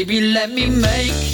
Baby, let me make